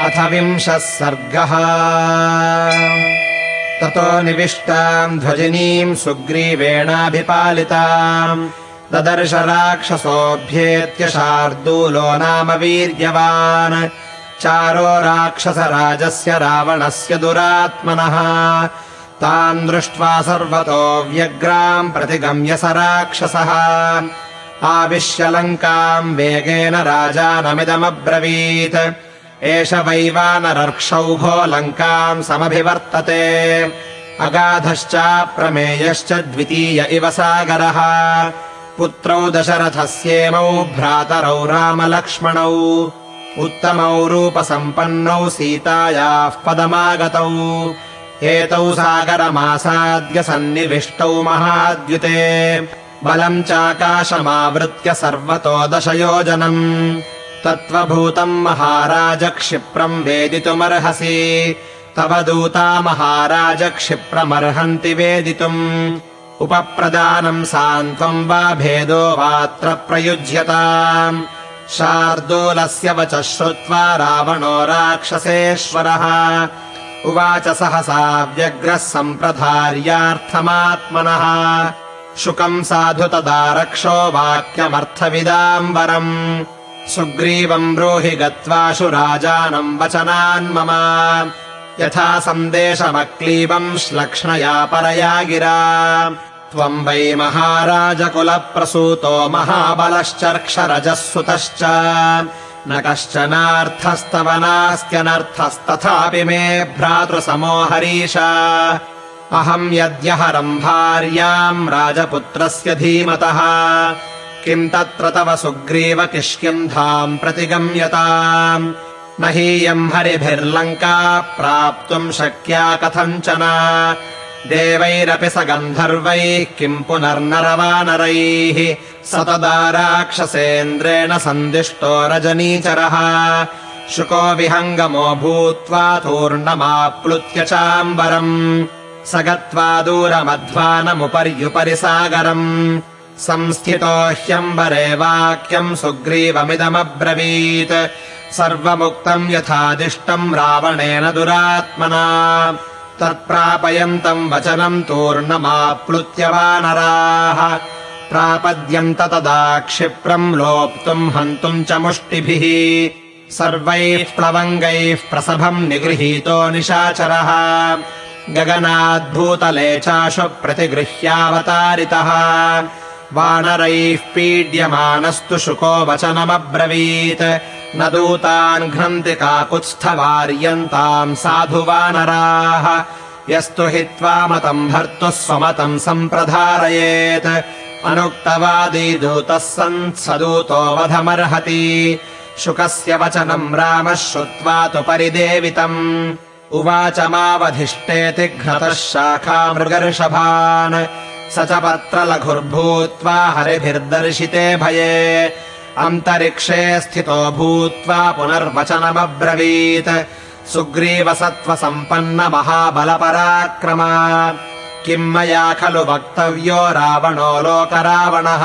अथ विंशः सर्गः। ततो निविष्टाम् ध्वजिनीम् सुग्रीवेणाभिपालिताम्। ददर्श राक्षसोऽभ्येत्य शार्दूलो नाम वीर्यवान्। चारो राक्षसराजस्य रावणस्य दुरात्मनः। तान् दृष्ट्वा सर्वतो व्यग्राम् प्रतिगम्य स राक्षसः। आविश्य लङ्काम् वेगेन राजानमिदमब्रवीत् एष वैवानरर्क्षौभो लङ्काम् समभिवर्तते। अगाधश्चाप्रमेयश्च द्वितीय इव सागरः। पुत्रौ दशरथस्येमौ भ्रातरौ रामलक्ष्मणौ। उत्तमौ रूपसम्पन्नौ सीतायाः पदमागतौ। एतौ सागरमासाद्य सन्निविष्टौ महाद्युते। बलम् चाकाशमावृत्य सर्वतो दशयोजनम् तत्त्वभूतम् महाराज क्षिप्रम् वेदितुमर्हसि। तव दूता महाराज क्षिप्रमर्हन्ति वेदितुम्। उपप्रदानम् सान्त्वम् वा भेदो वात्र प्रयुज्यताम् शार्दूलस्य वचः श्रुत्वा रावणो राक्षसेश्वरः। उवाच सहसा व्यग्रः सम्प्रधार्यार्थमात्मनः। शुकम् साधु तदा रक्षो वाक्यमर्थविदाम्बरम् सुग्रीवम् ब्रूहि गत्वाशु राजानम् वचनान् मम। यथा सन्देशमक्लीबम् श्लक्ष्णया परया गिरा। त्वम् वै महाराजकुलप्रसूतो महाबलश्चर्क्षरजः सुतश्च न कश्चनार्थस्तव नास्त्यनर्थस्तथापि मे भ्रातृसमो हरीश। अहम् यद्यहरम् भार्याम् राजपुत्रस्य धीमतः किम् तत्र तव सुग्रीव किष्किन्धाम् प्रतिगम्यताम्? न हीयम् हरिभिर्लङ्का प्राप्तुम् शक्या कथञ्चन देवैरपि स गन्धर्वैः किम् पुनर्नरवानरैः? स तदा राक्षसेन्द्रेण सन्दिष्टो रजनीचरः। शुको विहङ्गमो भूत्वा तूर्णमाप्लुत्य चाम्बरम्। स गत्वा दूरमध्वानमुपर्युपरि सागरम् संस्थितो ह्यम्बरे वाक्यम् सुग्रीवमिदमब्रवीत्। सर्वमुक्तम् यथादिष्टम् रावणेन दुरात्मना। तत्प्रापयन्तम् वचनम् तूर्णमाप्लुत्य वानराः। प्रापद्यन्त तदा क्षिप्रम् लोप्तुम् हन्तुम् च मुष्टिभिः। सर्वैः प्लवङ्गैः प्रसभम् निगृहीतो निशाचरः। गगनाद्भूतले चाशु प्रतिगृह्यावतारितः वानरैः पीड्यमानस्तु शुको वचनमब्रवीत्। न दूतान् घ्नन्ति काकुत्स्थवार्यन्ताम् साधु वानराः। यस्तु हित्वा मतम् भर्तुः स्वमतम् सम्प्रधारयेत्। अनुक्तवादी दूतः सन् स दूतो वधमर्हति। शुकस्य वचनम् रामः श्रुत्वा तु परिदेवितम्। उवाच मावधिष्ठेति घ्नतः शाखा मृगर्षभान् स च पत्रलघुर्भूत्वा हरिभिर्दर्शिते भये। अन्तरिक्षे स्थितो भूत्वा पुनर्वचनमब्रवीत्। सुग्रीवसत्त्वसम्पन्नमहाबलपराक्रमा किम् मया खलु वक्तव्यो रावणो लोकरावणः?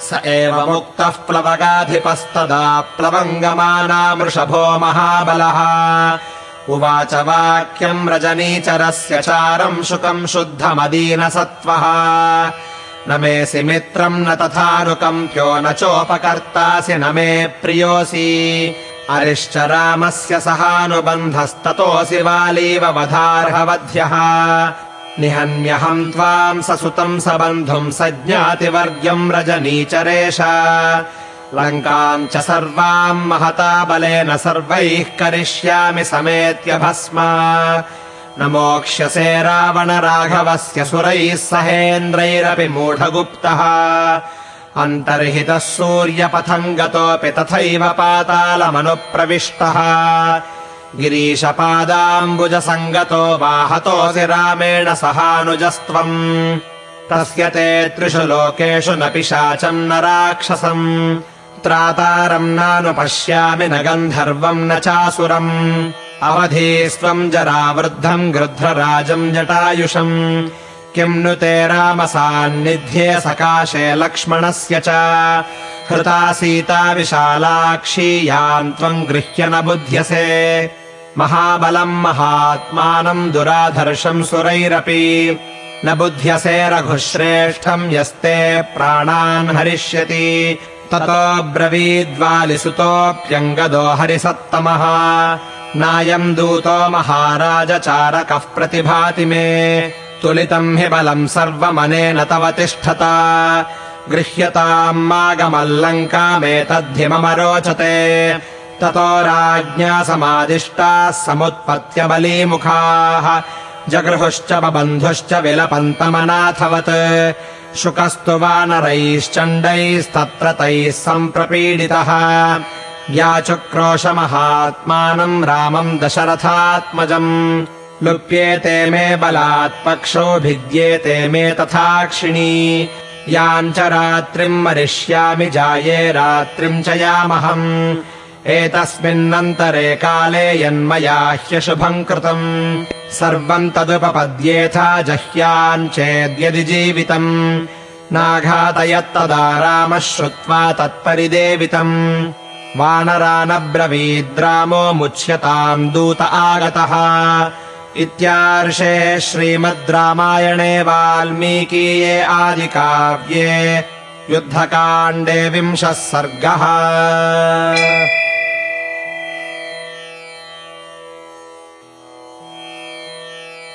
स एव मुक्तः प्लवगाधिपस्तदा प्लवङ्गमानामृषभो महाबलः उवाच वाक्यम् रजनीचरस्य चारम् शुकम् शुद्धमदीनसत्त्वः। न मेऽसि मित्रम् न तथानुकम् क्यो न चोपकर्तासि न मे प्रियोऽसि। अरिश्च रामस्य सहानुबन्धस्ततोऽसि वालीव वधार्हवध्यः। निहन्यहम् त्वाम् ससुतम् सबन्धुम् सज्ञातिवर्ग्यम् रजनीचरेश लङ्काम् च सर्वाम् महता बलेन सर्वैः करिष्यामि समेत्य भस्मा। न मोक्ष्यसे रावण राघवस्य सुरैः सहेन्द्रैरपि मूढगुप्तः। अन्तर्हितः सूर्यपथम् गतोऽपि तथैव पातालमनुप्रविष्टः। गिरीशपादाम्बुजसङ्गतो वाहतोऽसि रामेण सहानुजस्त्वम्। तस्य ते त्रिषु लोकेषु न पिशाचम् न राक्षसम् त्रातारम् नानुपश्यामि न गन्धर्वम् न चासुरम्। अवधीस्त्वम् जरावृद्धम् गृध्रराजम् जटायुषम्। किम् नु ते रामसान्निध्ये सकाशे लक्ष्मणस्य च। हृता सीता विशालाक्षी याम् त्वम् गृह्य न बुध्यसे। महाबलम् महात्मानम् दुराधर्षम् सुरैरपि। न बुध्यसे रघुश्रेष्ठम् यस्ते प्राणान् हरिष्यति ततो ब्रवीद्वालिसुतोऽप्यङ्गदो हरिसत्तमः। नायम् दूतो महाराजचारकः प्रतिभाति मे। तुलितम् हि बलम् सर्वमनेन तव तिष्ठता। गृह्यताम् मागमल्लङ्कामेतद्धि मम रोचते ततो राज्ञा समादिष्टाः समुत्पत्य बलीमुखाः जगृहुश्च बबन्धुश्च विलपन्तमनाथवत्। शुकस्तु वानरैश्चण्डैस्तत्र तैः सम्प्रपीडितः। याचुक्रोशमहात्मानम् रामम् दशरथात्मजम्। लुप्येते मे बलात्पक्षो भिद्येते मे तथाक्षिणी। याम् च रात्रिम् मरिष्यामि जाये रात्रिम् च यामहम् एतस्मिन्नन्तरे काले यन्मया ह्यशुभम् कृतम्। सर्वम् तदुपपद्येथा जह्याञ्चेद्यदि जीवितम्। नाघातयत्तदा रामः श्रुत्वा तत्परिदेवितम्। वानरानब्रवीद्रामो मुच्यताम् दूत आगतः। इत्यार्षे श्रीमद् रामायणे वाल्मीकीये आदिकाव्ये युद्धकाण्डे विंशः सर्गः